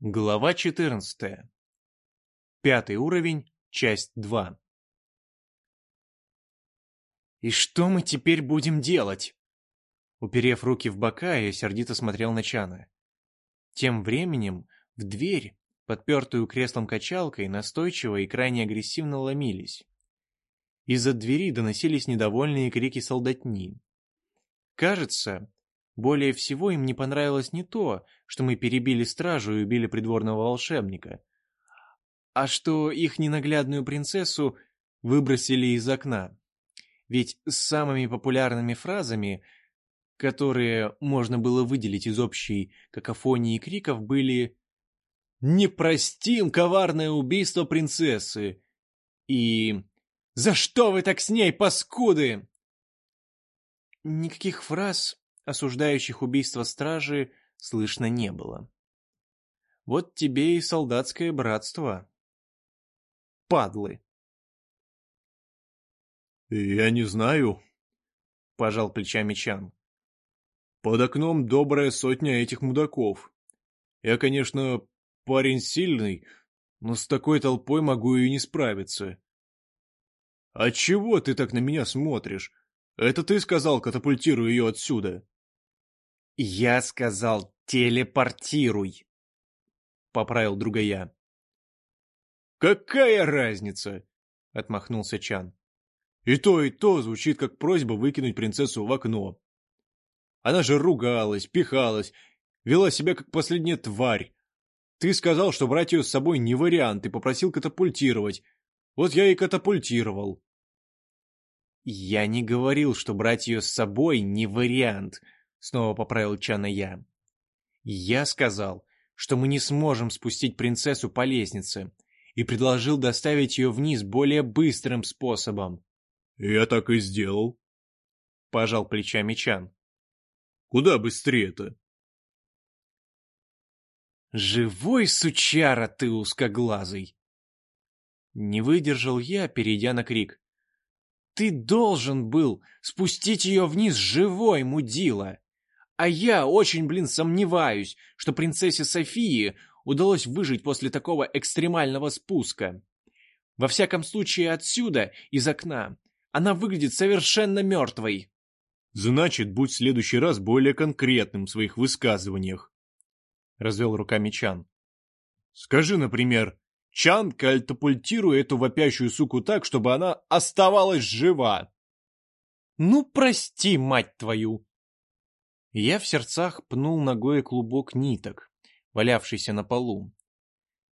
Глава 14. Пятый уровень, часть 2. «И что мы теперь будем делать?» Уперев руки в бока, я сердито смотрел на Чана. Тем временем в дверь, подпертую креслом-качалкой, настойчиво и крайне агрессивно ломились. Из-за двери доносились недовольные крики солдатни. Кажется, более всего им не понравилось не то, что мы перебили стражу и убили придворного волшебника, а что их ненаглядную принцессу выбросили из окна. Ведь с самыми популярными фразами, которые можно было выделить из общей какофонии криков, были «Не простим коварное убийство принцессы!» и «За что вы так с ней, паскуды?» Никаких фраз осуждающих убийство стражи, слышно не было. Вот тебе и солдатское братство. Падлы. «Я не знаю», — пожал плечами Чан. «Под окном добрая сотня этих мудаков. Я, конечно, парень сильный, но с такой толпой могу и не справиться». «А чего ты так на меня смотришь? Это ты сказал, катапультируй ее отсюда?» «Я сказал, телепортируй!» — поправил друга я. «Какая разница?» — отмахнулся Чан. «И то, и то звучит как просьба выкинуть принцессу в окно. Она же ругалась, пихалась, вела себя как последняя тварь. Ты сказал, что брать ее с собой не вариант, и попросил катапультировать. Вот я и катапультировал». «Я не говорил, что брать ее с собой не вариант», Снова поправил Чана я. Я сказал, что мы не сможем спустить принцессу по лестнице, и предложил доставить ее вниз более быстрым способом. «Я так и сделал», — пожал плечами Чан. «Куда быстрее-то?» «Живой сучара ты узкоглазый!» Не выдержал я, перейдя на крик. «Ты должен был спустить ее вниз живой, мудила!» А я очень, блин, сомневаюсь, что принцессе Софии удалось выжить после такого экстремального спуска. Во всяком случае отсюда, из окна, она выглядит совершенно мертвой. Значит, будь в следующий раз более конкретным в своих высказываниях. Развел руками Чан. Скажи, например, Чан катапультируй эту вопящую суку так, чтобы она оставалась жива. Ну, прости, мать твою, я в сердцах пнул ногой клубок ниток, валявшийся на полу.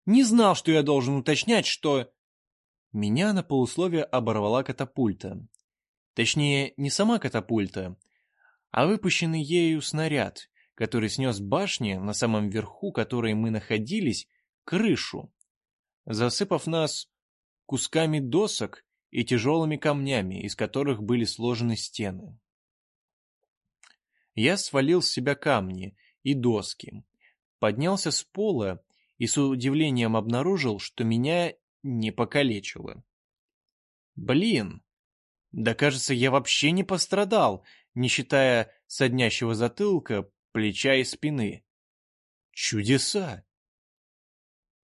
Не знал, что я должен уточнять, что... Меня на полусловие оборвала катапульта. Точнее, не сама катапульта, а выпущенный ею снаряд, который снес башни, на самом верху которой мы находились, крышу, засыпав нас кусками досок и тяжелыми камнями, из которых были сложены стены. Я свалил с себя камни и доски, поднялся с пола и с удивлением обнаружил, что меня не покалечило. Блин, да кажется, я вообще не пострадал, не считая соднящего затылка, плеча и спины. Чудеса!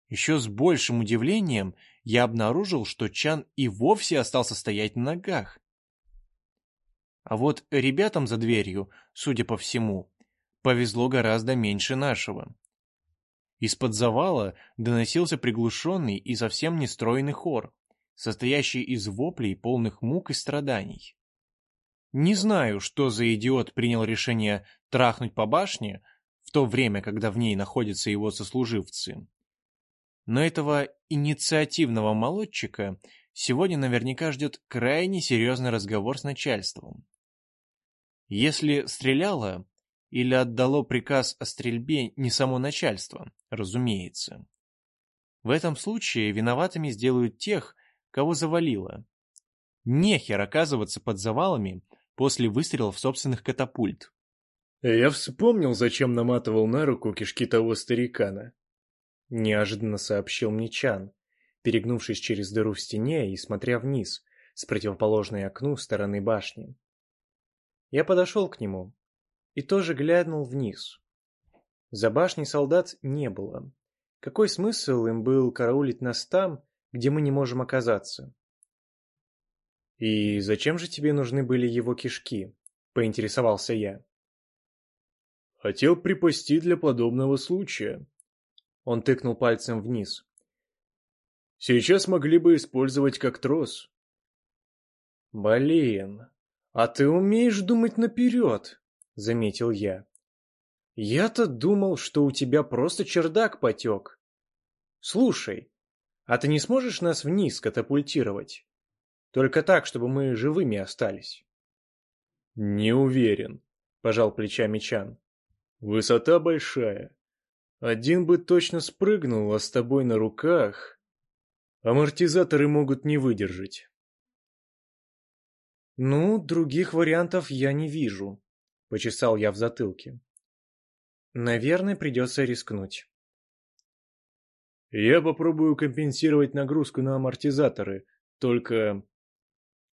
Еще с большим удивлением я обнаружил, что Чан и вовсе остался стоять на ногах. А вот ребятам за дверью, судя по всему, повезло гораздо меньше нашего. Из-под завала доносился приглушенный и совсем нестройный хор, состоящий из воплей, полных мук и страданий. Не знаю, что за идиот принял решение трахнуть по башне в то время, когда в ней находятся его сослуживцы. Но этого инициативного молодчика сегодня наверняка ждет крайне серьезный разговор с начальством. Если стреляло или отдало приказ о стрельбе не само начальство, разумеется. В этом случае виноватыми сделают тех, кого завалило. Нехер оказываться под завалами после выстрелов собственных катапульт. Я вспомнил, зачем наматывал на руку кишки того старикана. Неожиданно сообщил мне Чан, перегнувшись через дыру в стене и смотря вниз, с противоположной окну стороны башни. Я подошел к нему и тоже глянул вниз. За башней солдат не было. Какой смысл им был караулить нас там, где мы не можем оказаться? «И зачем же тебе нужны были его кишки?» — поинтересовался я. «Хотел припасти для подобного случая». Он тыкнул пальцем вниз. «Сейчас могли бы использовать как трос». «Блин, а ты умеешь думать наперед», — заметил я. «Я-то думал, что у тебя просто чердак потек. Слушай, а ты не сможешь нас вниз катапультировать? Только так, чтобы мы живыми остались». «Не уверен», — пожал плечами Чан. «Высота большая. Один бы точно спрыгнул, а с тобой на руках. Амортизаторы могут не выдержать». «Ну, других вариантов я не вижу», — почесал я в затылке. «Наверное, придется рискнуть». «Я попробую компенсировать нагрузку на амортизаторы, только...»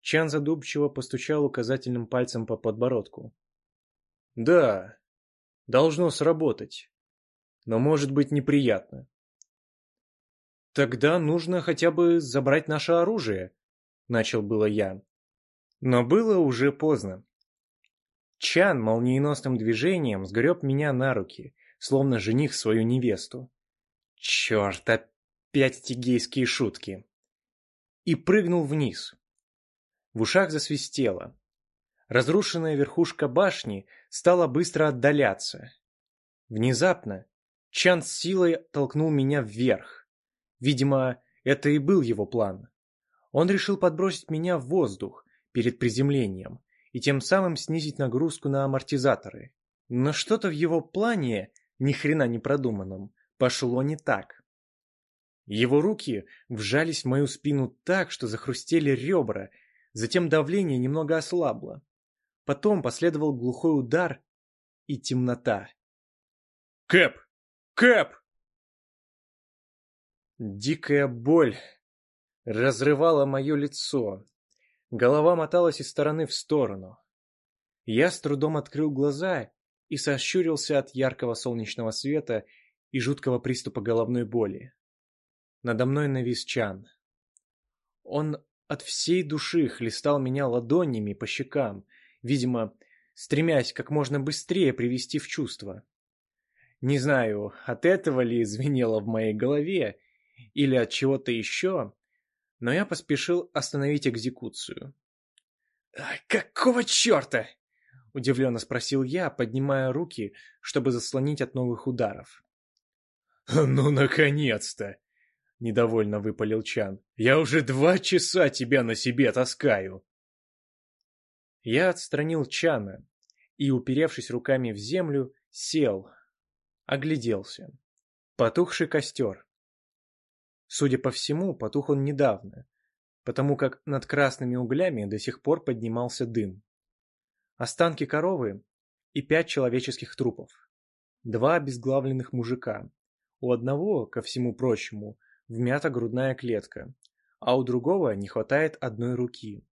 Чан задумчиво постучал указательным пальцем по подбородку. «Да, должно сработать. Но может быть неприятно». «Тогда нужно хотя бы забрать наше оружие», — начал было я. Но было уже поздно. Чан молниеносным движением сгреб меня на руки, словно жених свою невесту. Черт, опять эти гейские шутки. И прыгнул вниз. В ушах засвистело. Разрушенная верхушка башни стала быстро отдаляться. Внезапно Чан с силой толкнул меня вверх. Видимо, это и был его план. Он решил подбросить меня в воздух, перед приземлением и тем самым снизить нагрузку на амортизаторы. Но что-то в его плане, ни хрена не продуманном, пошло не так. Его руки вжались в мою спину так, что захрустели ребра, затем давление немного ослабло. Потом последовал глухой удар и темнота. «Кэп! Кэп!» Дикая боль разрывала мое лицо, Голова моталась из стороны в сторону. Я с трудом открыл глаза и сощурился от яркого солнечного света и жуткого приступа головной боли. Надо мной навис Чан. Он от всей души хлестал меня ладонями по щекам, видимо, стремясь как можно быстрее привести в чувство. Не знаю, от этого ли звенело в моей голове или от чего-то еще, но я поспешил остановить экзекуцию. «Какого черта?» — удивленно спросил я, поднимая руки, чтобы заслонить от новых ударов. «Ну, наконец-то!» — недовольно выпалил Чан. «Я уже два часа тебя на себе таскаю!» Я отстранил Чана и, уперевшись руками в землю, сел, огляделся. Потухший костер. Судя по всему, потух он недавно, потому как над красными углями до сих пор поднимался дым. Останки коровы и пять человеческих трупов. Два обезглавленных мужика. У одного, ко всему прочему, вмята грудная клетка, а у другого не хватает одной руки.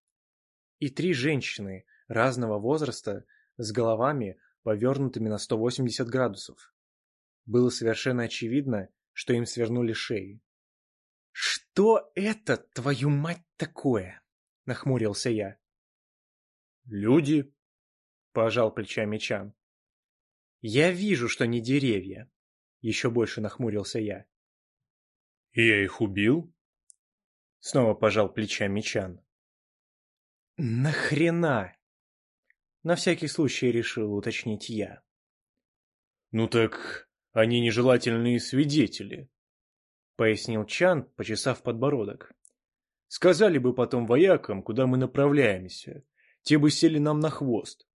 И три женщины разного возраста с головами, повернутыми на 180 градусов. Было совершенно очевидно, что им свернули шеи. «Что это, твою мать, такое?» — нахмурился я. «Люди», — пожал плечами Чан. «Я вижу, что не деревья», — еще больше нахмурился я. «Я их убил?» Снова пожал плечами Чан. «Нахрена?» На всякий случай решил уточнить я. «Ну так они нежелательные свидетели», пояснил Чан, почесав подбородок. Сказали бы потом воякам, куда мы направляемся. Те бы сели нам на хвост.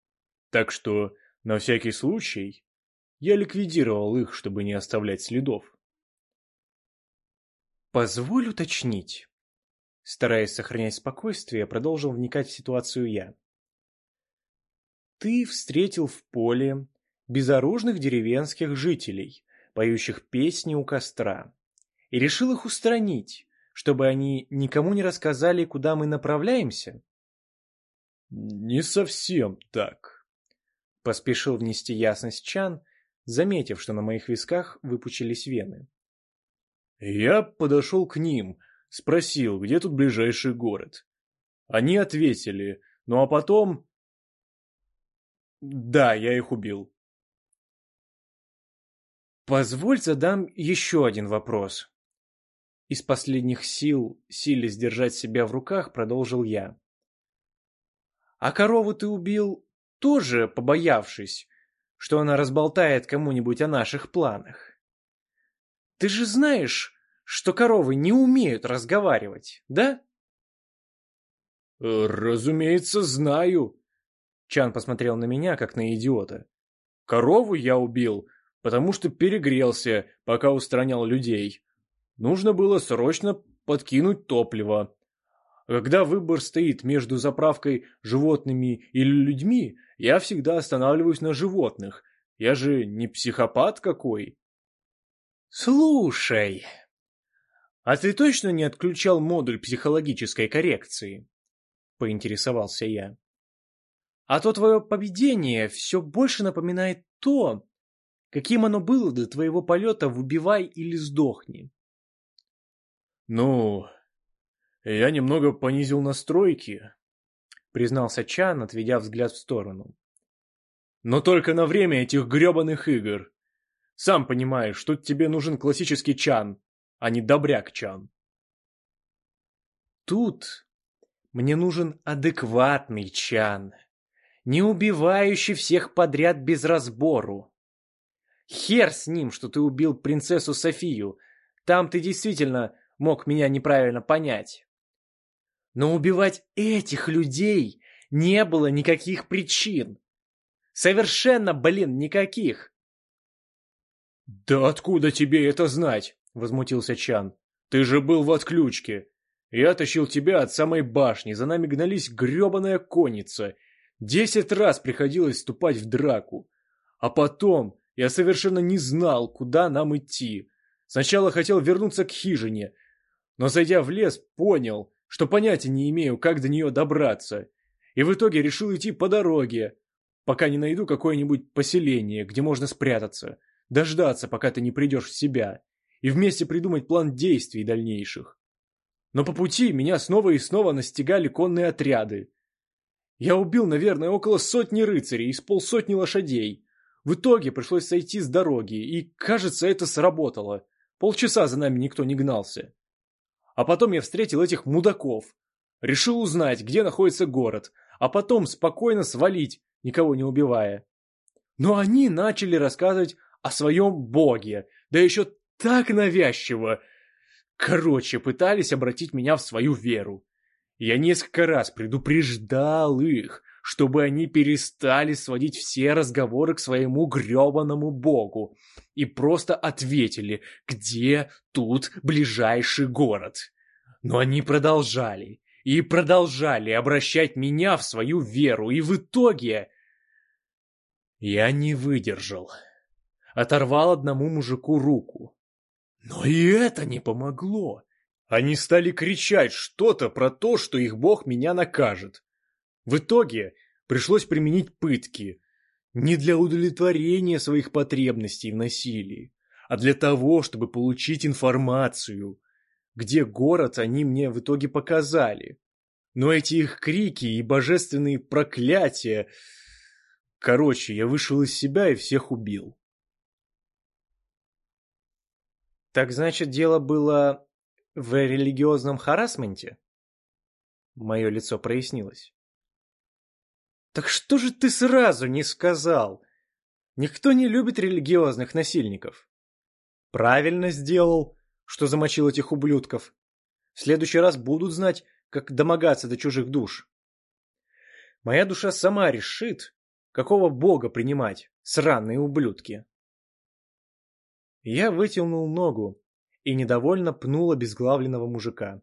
Так что, на всякий случай, я ликвидировал их, чтобы не оставлять следов. Позволь уточнить. Стараясь сохранять спокойствие, продолжил вникать в ситуацию я. Ты встретил в поле безоружных деревенских жителей, поющих песни у костра и решил их устранить, чтобы они никому не рассказали, куда мы направляемся? Не совсем так. Поспешил внести ясность Чан, заметив, что на моих висках выпучились вены. Я подошел к ним, спросил, где тут ближайший город. Они ответили, ну а потом... Да, я их убил. Позволь задам еще один вопрос. Из последних сил, силе сдержать себя в руках, продолжил я. А корову ты убил, тоже побоявшись, что она разболтает кому-нибудь о наших планах? Ты же знаешь, что коровы не умеют разговаривать, да? Разумеется, знаю. Чан посмотрел на меня, как на идиота. Корову я убил, потому что перегрелся, пока устранял людей. Нужно было срочно подкинуть топливо. Когда выбор стоит между заправкой животными или людьми, я всегда останавливаюсь на животных. Я же не психопат какой. Слушай, а ты точно не отключал модуль психологической коррекции? Поинтересовался я. А то твое поведение все больше напоминает то, каким оно было до твоего полета в «Убивай или сдохни». «Ну, я немного понизил настройки», — признался Чан, отведя взгляд в сторону. «Но только на время этих гребаных игр. Сам понимаешь, тут тебе нужен классический чан, а не добряк чан. Тут мне нужен адекватный чан, не убивающий всех подряд без разбору. Хер с ним, что ты убил принцессу Софию. Там ты действительно мог меня неправильно понять. Но убивать этих людей не было никаких причин. Совершенно, блин, никаких. «Да откуда тебе это знать?» — возмутился Чан. «Ты же был в отключке. Я тащил тебя от самой башни, за нами гнались гребаная конница. Десять раз приходилось вступать в драку. А потом я совершенно не знал, куда нам идти. Сначала хотел вернуться к хижине, но, зайдя в лес, понял, что понятия не имею, как до нее добраться. И в итоге решил идти по дороге, пока не найду какое-нибудь поселение, где можно спрятаться дождаться, пока ты не придешь в себя, и вместе придумать план действий дальнейших. Но по пути меня снова и снова настигали конные отряды. Я убил, наверное, около сотни рыцарей и полсотни лошадей. В итоге пришлось сойти с дороги, и, кажется, это сработало. Полчаса за нами никто не гнался. А потом я встретил этих мудаков. Решил узнать, где находится город, а потом спокойно свалить, никого не убивая. Но они начали рассказывать о своем боге, да еще так навязчиво. Короче, пытались обратить меня в свою веру. Я несколько раз предупреждал их, чтобы они перестали сводить все разговоры к своему гребаному богу и просто ответили, где тут ближайший город. Но они продолжали и продолжали обращать меня в свою веру, и в итоге я не выдержал оторвал одному мужику руку. Но и это не помогло. Они стали кричать что-то про то, что их бог меня накажет. В итоге пришлось применить пытки. Не для удовлетворения своих потребностей в насилии, а для того, чтобы получить информацию. Где город они мне в итоге показали. Но эти их крики и божественные проклятия... Короче, я вышел из себя и всех убил. Так значит, дело было в религиозном харасменте? Мое лицо прояснилось. Так что же ты сразу не сказал? Никто не любит религиозных насильников. Правильно сделал, что замочил этих ублюдков. В следующий раз будут знать, как домогаться до чужих душ. Моя душа сама решит, какого бога принимать, сраные ублюдки. Я вытянул ногу и недовольно пнул обезглавленного мужика.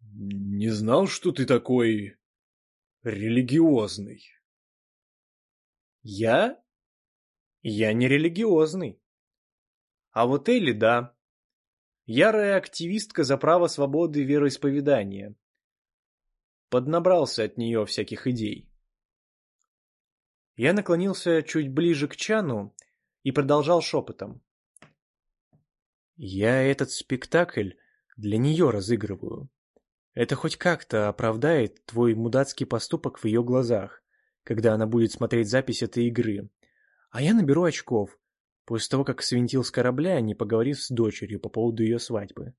«Не знал, что ты такой... религиозный». «Я? Я не религиозный. А вот Элли, да. Ярая активистка за право свободы вероисповедания. Поднабрался от нее всяких идей». Я наклонился чуть ближе к Чану и продолжал шепотом. Я этот спектакль для нее разыгрываю. Это хоть как-то оправдает твой мудацкий поступок в ее глазах, когда она будет смотреть запись этой игры. А я наберу очков, после того, как свинтил с корабля, не поговорив с дочерью по поводу ее свадьбы.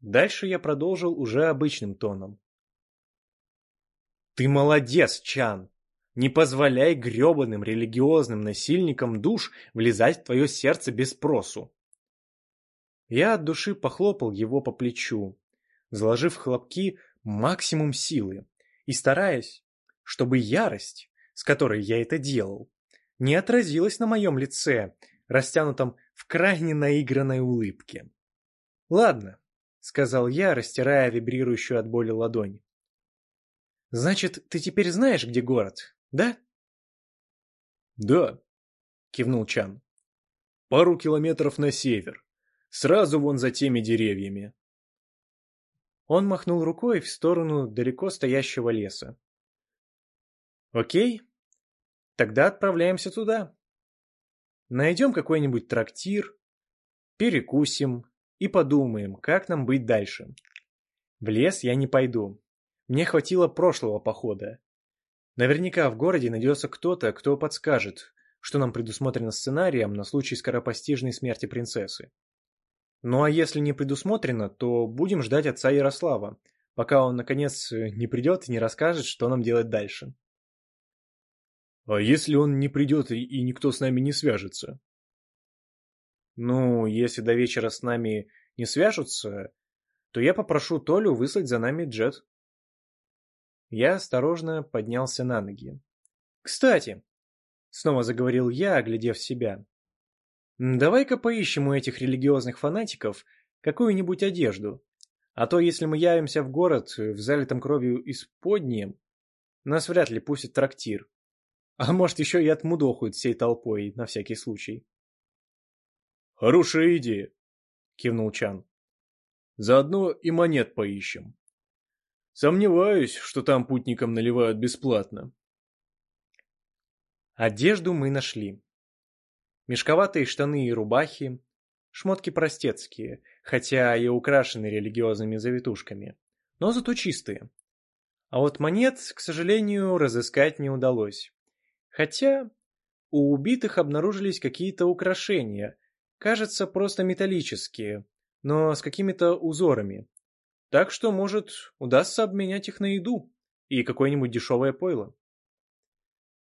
Дальше я продолжил уже обычным тоном. «Ты молодец, Чан! Не позволяй гребаным религиозным насильникам душ влезать в твое сердце без спросу!» Я от души похлопал его по плечу, заложив хлопки максимум силы и стараясь, чтобы ярость, с которой я это делал, не отразилась на моем лице, растянутом в крайне наигранной улыбке. «Ладно», — сказал я, растирая вибрирующую от боли ладонь. «Значит, ты теперь знаешь, где город, да?» «Да», — кивнул Чан. «Пару километров на север. Сразу вон за теми деревьями. Он махнул рукой в сторону далеко стоящего леса. Окей, тогда отправляемся туда. Найдем какой-нибудь трактир, перекусим и подумаем, как нам быть дальше. В лес я не пойду. Мне хватило прошлого похода. Наверняка в городе найдется кто-то, кто подскажет, что нам предусмотрено сценарием на случай скоропостижной смерти принцессы. Ну а если не предусмотрено, то будем ждать отца Ярослава, пока он, наконец, не придет и не расскажет, что нам делать дальше. А если он не придет и, никто с нами не свяжется? Ну, если до вечера с нами не свяжутся, то я попрошу Толю выслать за нами джет. Я осторожно поднялся на ноги. «Кстати», — снова заговорил я, оглядев себя, Давай-ка поищем у этих религиозных фанатиков какую-нибудь одежду. А то, если мы явимся в город в залитом кровью исподнем, нас вряд ли пустят трактир. А может, еще и отмудохают всей толпой, на всякий случай. «Хорошая идея», — кивнул Чан. «Заодно и монет поищем. Сомневаюсь, что там путникам наливают бесплатно». Одежду мы нашли. Мешковатые штаны и рубахи, шмотки простецкие, хотя и украшены религиозными завитушками, но зато чистые. А вот монет, к сожалению, разыскать не удалось. Хотя у убитых обнаружились какие-то украшения, кажется, просто металлические, но с какими-то узорами. Так что, может, удастся обменять их на еду и какое-нибудь дешевое пойло.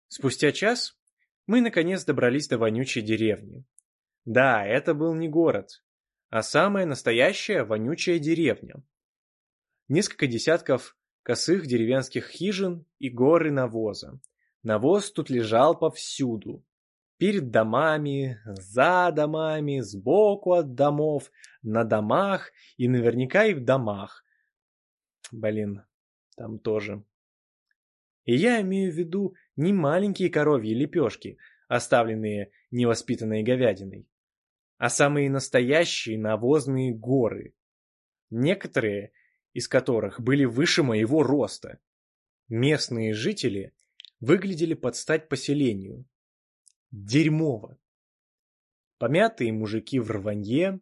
Спустя час мы наконец добрались до вонючей деревни. Да, это был не город, а самая настоящая вонючая деревня. Несколько десятков косых деревенских хижин и горы навоза. Навоз тут лежал повсюду. Перед домами, за домами, сбоку от домов, на домах и наверняка и в домах. Блин, там тоже. И я имею в виду не маленькие коровьи лепешки, оставленные невоспитанной говядиной, а самые настоящие навозные горы, некоторые из которых были выше моего роста. Местные жители выглядели под стать поселению. Дерьмово. Помятые мужики в рванье,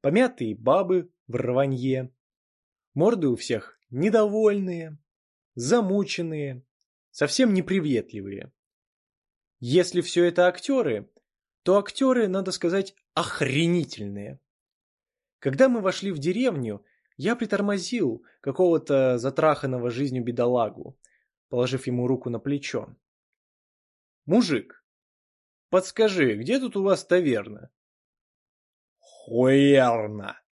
помятые бабы в рванье, морды у всех недовольные, замученные, совсем неприветливые. Если все это актеры, то актеры, надо сказать, охренительные. Когда мы вошли в деревню, я притормозил какого-то затраханного жизнью бедолагу, положив ему руку на плечо. «Мужик, подскажи, где тут у вас таверна?» «Хуерна!»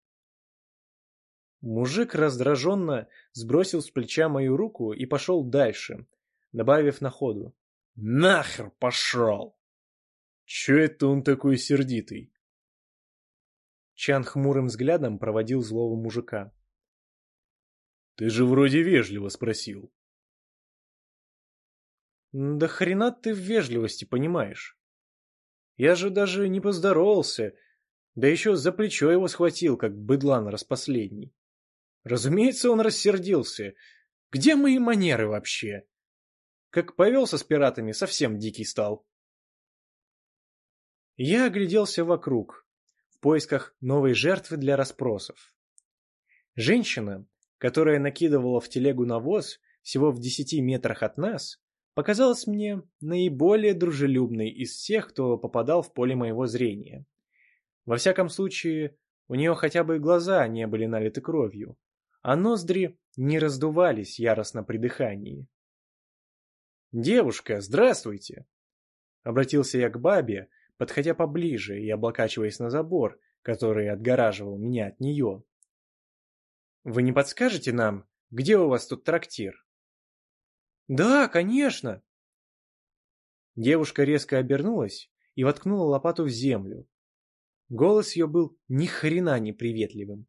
Мужик раздраженно сбросил с плеча мою руку и пошел дальше, добавив на ходу. «Нахер пошел!» «Че это он такой сердитый?» Чан хмурым взглядом проводил злого мужика. «Ты же вроде вежливо спросил». «Да хрена ты в вежливости понимаешь? Я же даже не поздоровался, да еще за плечо его схватил, как быдлан распоследний. Разумеется, он рассердился. Где мои манеры вообще?» Как повелся с пиратами, совсем дикий стал. Я огляделся вокруг, в поисках новой жертвы для расспросов. Женщина, которая накидывала в телегу навоз всего в десяти метрах от нас, показалась мне наиболее дружелюбной из всех, кто попадал в поле моего зрения. Во всяком случае, у нее хотя бы глаза не были налиты кровью, а ноздри не раздувались яростно при дыхании. «Девушка, здравствуйте!» Обратился я к бабе, подходя поближе и облокачиваясь на забор, который отгораживал меня от нее. «Вы не подскажете нам, где у вас тут трактир?» «Да, конечно!» Девушка резко обернулась и воткнула лопату в землю. Голос ее был ни хрена не приветливым.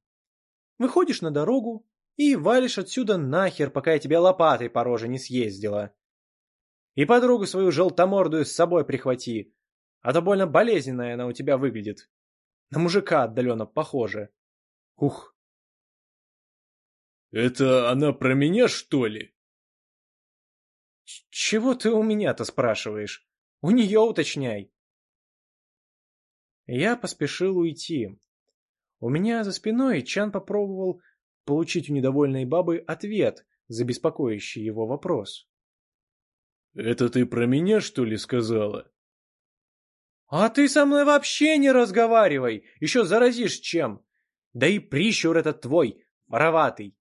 «Выходишь на дорогу и валишь отсюда нахер, пока я тебя лопатой по роже не съездила. И подругу свою желтомордую с собой прихвати, а то больно болезненная она у тебя выглядит. На мужика отдаленно похоже. Ух. «Это она про меня, что ли?» «Чего ты у меня-то спрашиваешь? У нее уточняй». Я поспешил уйти. У меня за спиной Чан попробовал получить у недовольной бабы ответ за беспокоящий его вопрос. «Это ты про меня, что ли, сказала?» «А ты со мной вообще не разговаривай, еще заразишь чем. Да и прищур этот твой, вороватый.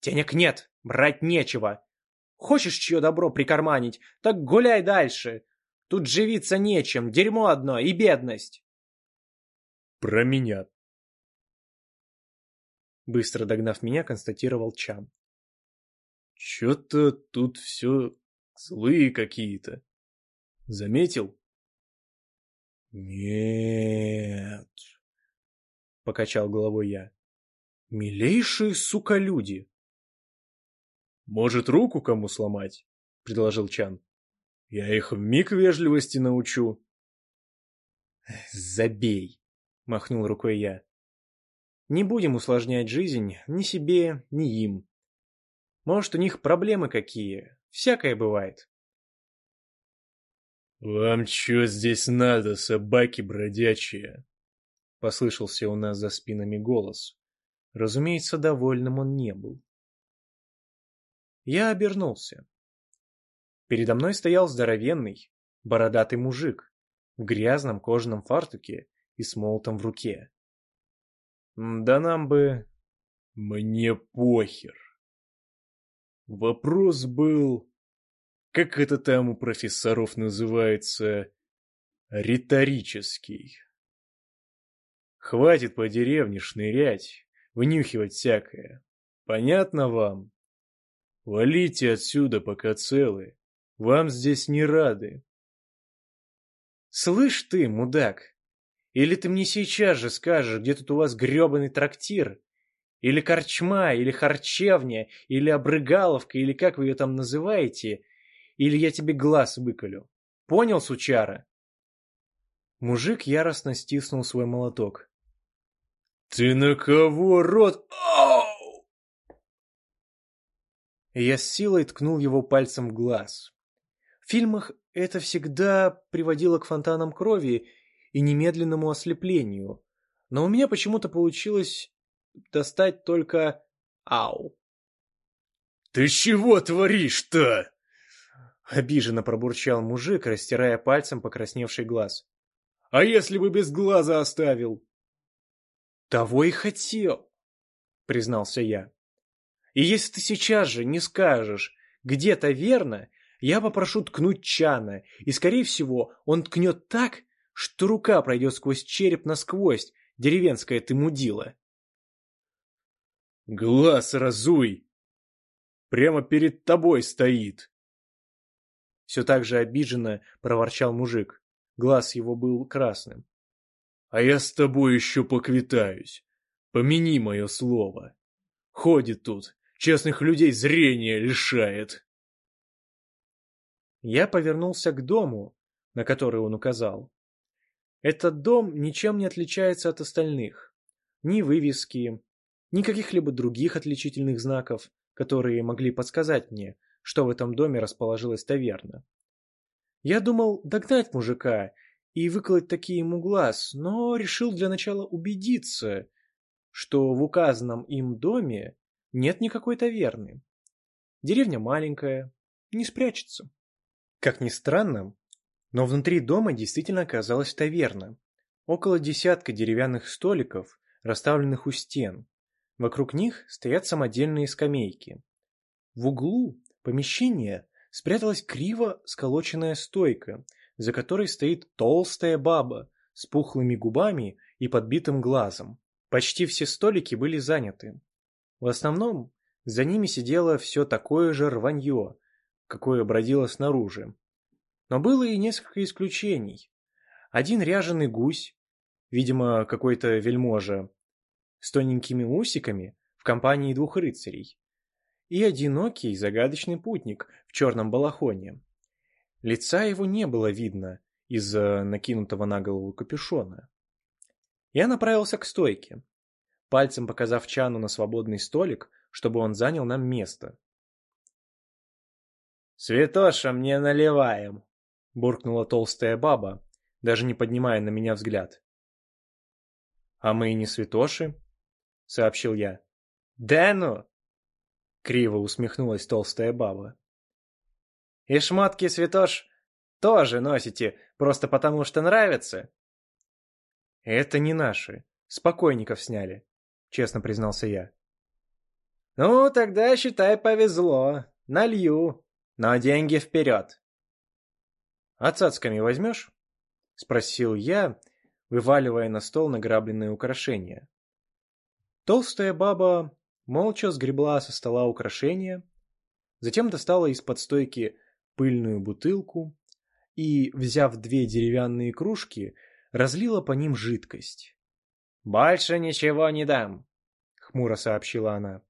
Денег нет, брать нечего. Хочешь чье добро прикарманить, так гуляй дальше. Тут живиться нечем, дерьмо одно и бедность. Про меня. Быстро догнав меня, констатировал Чан. Чё-то тут все злые какие-то. Заметил? Нет. Покачал головой я. Милейшие, сука, люди. «Может, руку кому сломать?» — предложил Чан. «Я их в миг вежливости научу». «Забей!» — махнул рукой я. «Не будем усложнять жизнь ни себе, ни им. Может, у них проблемы какие, всякое бывает». «Вам чё здесь надо, собаки бродячие?» — послышался у нас за спинами голос. Разумеется, довольным он не был. Я обернулся. Передо мной стоял здоровенный, бородатый мужик в грязном кожаном фартуке и с молотом в руке. Да нам бы... Мне похер. Вопрос был... Как это там у профессоров называется? Риторический. Хватит по деревне шнырять, вынюхивать всякое. Понятно вам? Валите отсюда, пока целы. Вам здесь не рады. Слышь ты, мудак, или ты мне сейчас же скажешь, где тут у вас гребаный трактир? Или корчма, или харчевня, или обрыгаловка, или как вы ее там называете? Или я тебе глаз выколю. Понял, сучара? Мужик яростно стиснул свой молоток. «Ты на кого рот...» и я с силой ткнул его пальцем в глаз. В фильмах это всегда приводило к фонтанам крови и немедленному ослеплению, но у меня почему-то получилось достать только «Ау». «Ты чего творишь-то?» Обиженно пробурчал мужик, растирая пальцем покрасневший глаз. «А если бы без глаза оставил?» «Того и хотел», — признался я. И если ты сейчас же не скажешь где-то верно, я попрошу ткнуть Чана, и, скорее всего, он ткнет так, что рука пройдет сквозь череп насквозь, деревенская ты мудила. Глаз разуй! Прямо перед тобой стоит. Все так же обиженно проворчал мужик. Глаз его был красным. А я с тобой еще поквитаюсь. Помяни мое слово. Ходит тут, Честных людей зрения лишает. Я повернулся к дому, на который он указал. Этот дом ничем не отличается от остальных. Ни вывески, ни каких-либо других отличительных знаков, которые могли подсказать мне, что в этом доме расположилась таверна. Я думал догнать мужика и выколоть такие ему глаз, но решил для начала убедиться, что в указанном им доме нет никакой таверны. Деревня маленькая, не спрячется. Как ни странно, но внутри дома действительно оказалась таверна. Около десятка деревянных столиков, расставленных у стен. Вокруг них стоят самодельные скамейки. В углу помещения спряталась криво сколоченная стойка, за которой стоит толстая баба с пухлыми губами и подбитым глазом. Почти все столики были заняты. В основном за ними сидело все такое же рванье, какое бродило снаружи. Но было и несколько исключений. Один ряженый гусь, видимо, какой-то вельможа, с тоненькими усиками в компании двух рыцарей. И одинокий загадочный путник в черном балахоне. Лица его не было видно из-за накинутого на голову капюшона. Я направился к стойке, пальцем показав Чану на свободный столик, чтобы он занял нам место. «Святоша мне наливаем!» — буркнула толстая баба, даже не поднимая на меня взгляд. «А мы и не святоши», — сообщил я. «Да ну!» — криво усмехнулась толстая баба. «И шмотки святош тоже носите, просто потому что нравится?» «Это не наши. Спокойников сняли», — честно признался я. «Ну, тогда, считай, повезло. Налью. Но деньги вперед!» «А цацками возьмешь?» — спросил я, вываливая на стол награбленные украшения. Толстая баба молча сгребла со стола украшения, затем достала из-под стойки пыльную бутылку и, взяв две деревянные кружки, разлила по ним жидкость. «Больше ничего не дам», — хмуро сообщила она.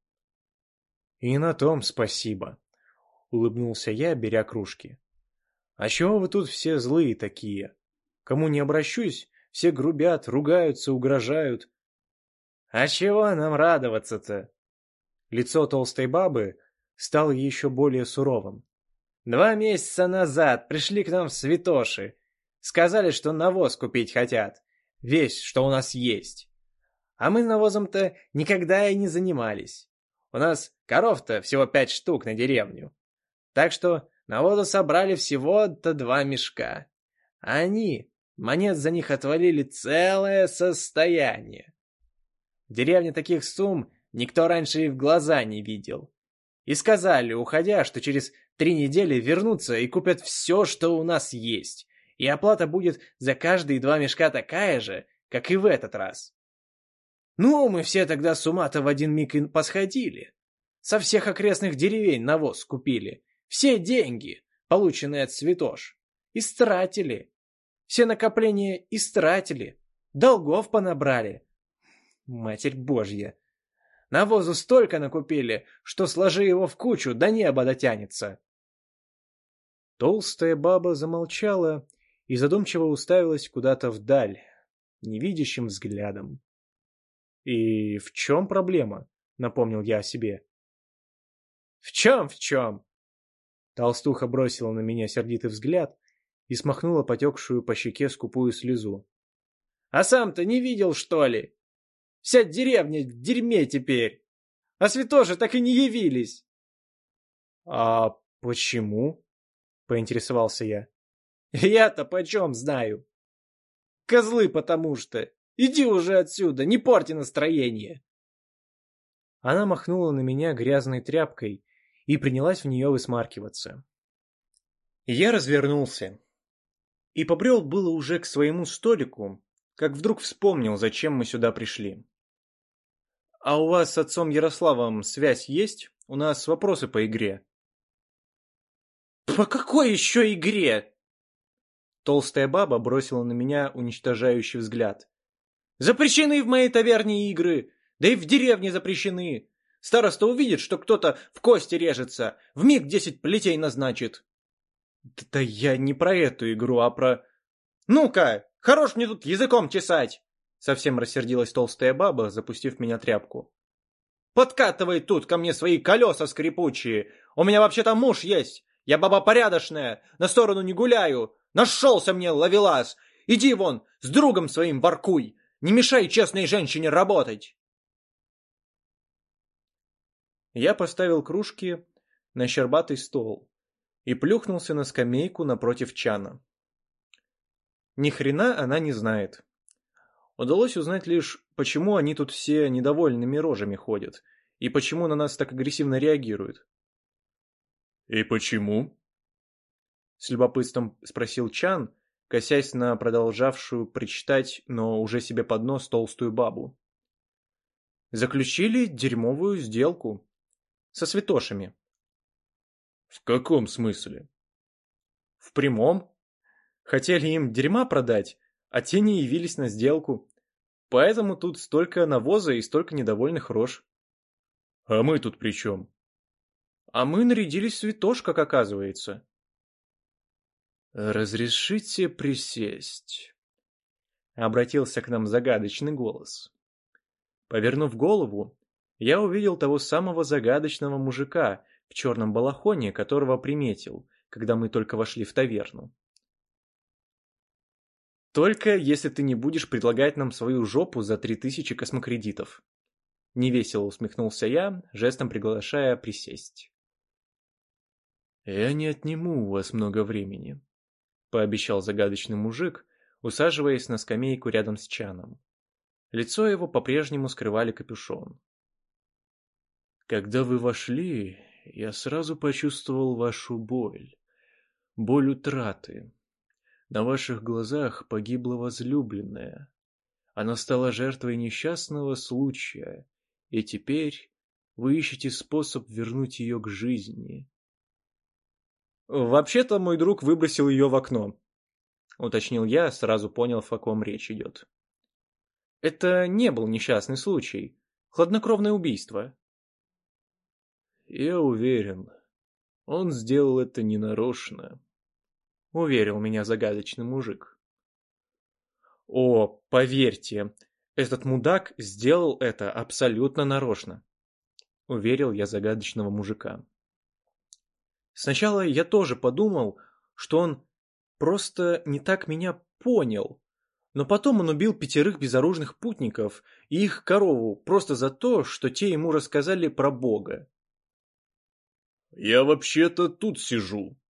«И на том спасибо», — улыбнулся я, беря кружки. «А чего вы тут все злые такие? Кому не обращусь, все грубят, ругаются, угрожают». «А чего нам радоваться-то?» Лицо толстой бабы стало еще более суровым. «Два месяца назад пришли к нам святоши. Сказали, что навоз купить хотят. Весь, что у нас есть. А мы навозом-то никогда и не занимались. У нас коров-то всего пять штук на деревню. Так что на воду собрали всего-то два мешка. А они монет за них отвалили целое состояние. В деревне таких сумм никто раньше и в глаза не видел. И сказали, уходя, что через три недели вернутся и купят все, что у нас есть. И оплата будет за каждые два мешка такая же, как и в этот раз. Ну, мы все тогда с ума-то в один миг и посходили. Со всех окрестных деревень навоз купили. Все деньги, полученные от святош, истратили. Все накопления истратили. Долгов понабрали. Матерь Божья. Навозу столько накупили, что сложи его в кучу, до неба дотянется. Толстая баба замолчала и задумчиво уставилась куда-то вдаль, невидящим взглядом. «И в чем проблема?» — напомнил я о себе. «В чем, в чем?» Толстуха бросила на меня сердитый взгляд и смахнула потекшую по щеке скупую слезу. «А сам-то не видел, что ли? Вся деревня в дерьме теперь, а святоши так и не явились!» «А почему?» — поинтересовался я. «Я-то почем знаю?» «Козлы потому что! Иди уже отсюда, не порти настроение!» Она махнула на меня грязной тряпкой и принялась в нее высмаркиваться. Я развернулся и побрел было уже к своему столику, как вдруг вспомнил, зачем мы сюда пришли. «А у вас с отцом Ярославом связь есть? У нас вопросы по игре». «По какой еще игре?» Толстая баба бросила на меня уничтожающий взгляд. «Запрещены в моей таверне игры, да и в деревне запрещены. Староста увидит, что кто-то в кости режется, в миг десять плетей назначит. Да я не про эту игру, а про... Ну-ка, хорош мне тут языком чесать! Совсем рассердилась толстая баба, запустив меня тряпку. Подкатывай тут ко мне свои колеса скрипучие. У меня вообще-то муж есть. Я баба порядочная, на сторону не гуляю. Нашелся мне ловелас. Иди вон, с другом своим воркуй! Не мешай честной женщине работать!» Я поставил кружки на щербатый стол и плюхнулся на скамейку напротив Чана. Ни хрена она не знает. Удалось узнать лишь, почему они тут все недовольными рожами ходят, и почему на нас так агрессивно реагируют. «И почему?» С любопытством спросил Чан, косясь на продолжавшую причитать, но уже себе под нос толстую бабу. Заключили дерьмовую сделку. Со святошами. В каком смысле? В прямом. Хотели им дерьма продать, а те не явились на сделку. Поэтому тут столько навоза и столько недовольных рож. А мы тут при чем? А мы нарядились в святош, как оказывается. «Разрешите присесть?» Обратился к нам загадочный голос. Повернув голову, я увидел того самого загадочного мужика в черном балахоне, которого приметил, когда мы только вошли в таверну. «Только если ты не будешь предлагать нам свою жопу за три тысячи космокредитов». Невесело усмехнулся я, жестом приглашая присесть. «Я не отниму у вас много времени», — пообещал загадочный мужик, усаживаясь на скамейку рядом с Чаном. Лицо его по-прежнему скрывали капюшон. «Когда вы вошли, я сразу почувствовал вашу боль. Боль утраты. На ваших глазах погибла возлюбленная. Она стала жертвой несчастного случая, и теперь вы ищете способ вернуть ее к жизни. «Вообще-то мой друг выбросил ее в окно», — уточнил я, сразу понял, о каком речь идет. «Это не был несчастный случай. Хладнокровное убийство». «Я уверен, он сделал это ненарочно», — уверил меня загадочный мужик. «О, поверьте, этот мудак сделал это абсолютно нарочно», — уверил я загадочного мужика. Сначала я тоже подумал, что он просто не так меня понял. Но потом он убил пятерых безоружных путников и их корову просто за то, что те ему рассказали про Бога. «Я вообще-то тут сижу», —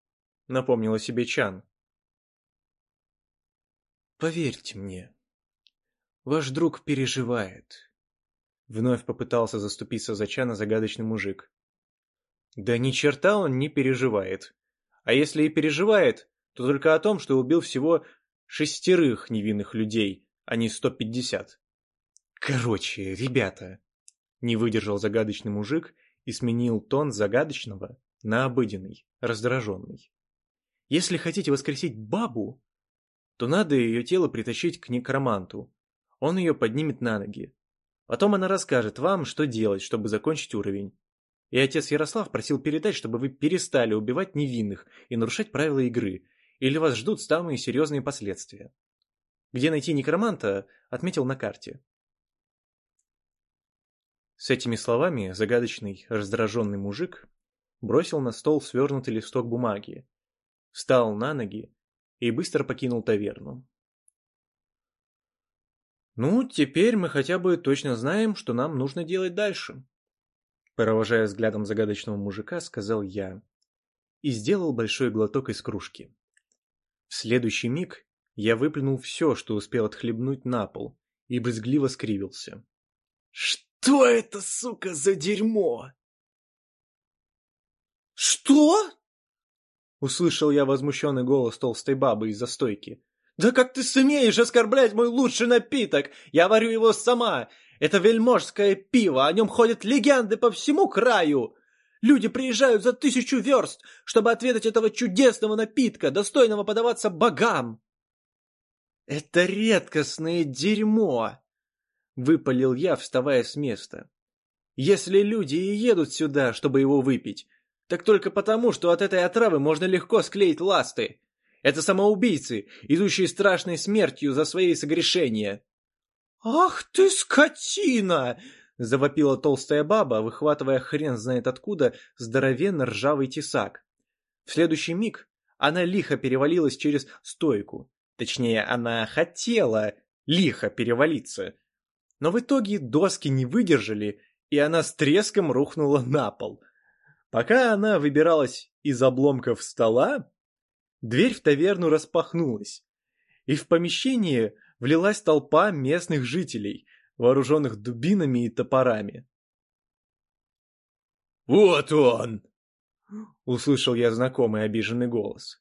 напомнила себе Чан. «Поверьте мне, ваш друг переживает», — вновь попытался заступиться за Чана загадочный мужик. Да ни черта он не переживает. А если и переживает, то только о том, что убил всего шестерых невинных людей, а не сто пятьдесят. Короче, ребята, не выдержал загадочный мужик и сменил тон загадочного на обыденный, раздраженный. Если хотите воскресить бабу, то надо ее тело притащить к некроманту. Он ее поднимет на ноги. Потом она расскажет вам, что делать, чтобы закончить уровень. И отец Ярослав просил передать, чтобы вы перестали убивать невинных и нарушать правила игры, или вас ждут самые серьезные последствия. Где найти некроманта, отметил на карте. С этими словами загадочный, раздраженный мужик бросил на стол свернутый листок бумаги, встал на ноги и быстро покинул таверну. «Ну, теперь мы хотя бы точно знаем, что нам нужно делать дальше», Провожая взглядом загадочного мужика, сказал я. И сделал большой глоток из кружки. В следующий миг я выплюнул все, что успел отхлебнуть на пол, и брезгливо скривился. «Что это, сука, за дерьмо?» «Что?» Услышал я возмущенный голос толстой бабы из-за стойки. «Да как ты смеешь оскорблять мой лучший напиток? Я варю его сама. Это вельможское пиво, о нем ходят легенды по всему краю. Люди приезжают за тысячу верст, чтобы отведать этого чудесного напитка, достойного подаваться богам. Это редкостное дерьмо, выпалил я, вставая с места. Если люди и едут сюда, чтобы его выпить, так только потому, что от этой отравы можно легко склеить ласты. Это самоубийцы, идущие страшной смертью за свои согрешения. «Ах ты скотина!» — завопила толстая баба, выхватывая хрен знает откуда здоровенно ржавый тесак. В следующий миг она лихо перевалилась через стойку Точнее, она хотела лихо перевалиться. Но в итоге доски не выдержали, и она с треском рухнула на пол. Пока она выбиралась из обломков стола, дверь в таверну распахнулась, и в помещение влилась толпа местных жителей, вооруженных дубинами и топорами. «Вот он!» — услышал я знакомый обиженный голос.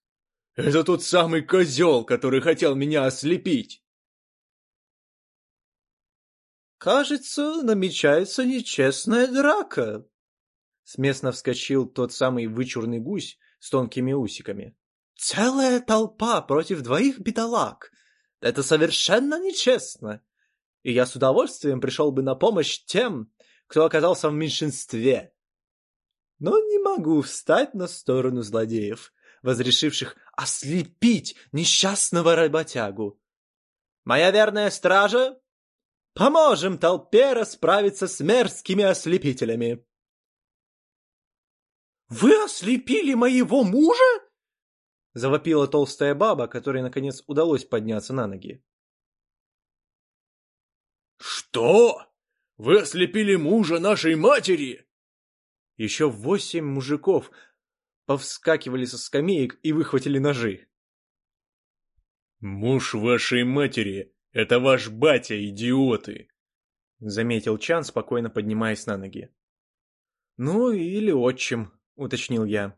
«Это тот самый козел, который хотел меня ослепить!» «Кажется, намечается нечестная драка!» Сместно вскочил тот самый вычурный гусь с тонкими усиками. «Целая толпа против двоих бедолаг! Это совершенно нечестно! И я с удовольствием пришел бы на помощь тем, кто оказался в меньшинстве но не могу встать на сторону злодеев, возрешивших ослепить несчастного работягу. Моя верная стража, поможем толпе расправиться с мерзкими ослепителями. «Вы ослепили моего мужа?» — завопила толстая баба, которой, наконец, удалось подняться на ноги. «Что? Вы ослепили мужа нашей матери?» Еще восемь мужиков повскакивали со скамеек и выхватили ножи. «Муж вашей матери — это ваш батя, идиоты!» — заметил Чан, спокойно поднимаясь на ноги. «Ну, или отчим», — уточнил я.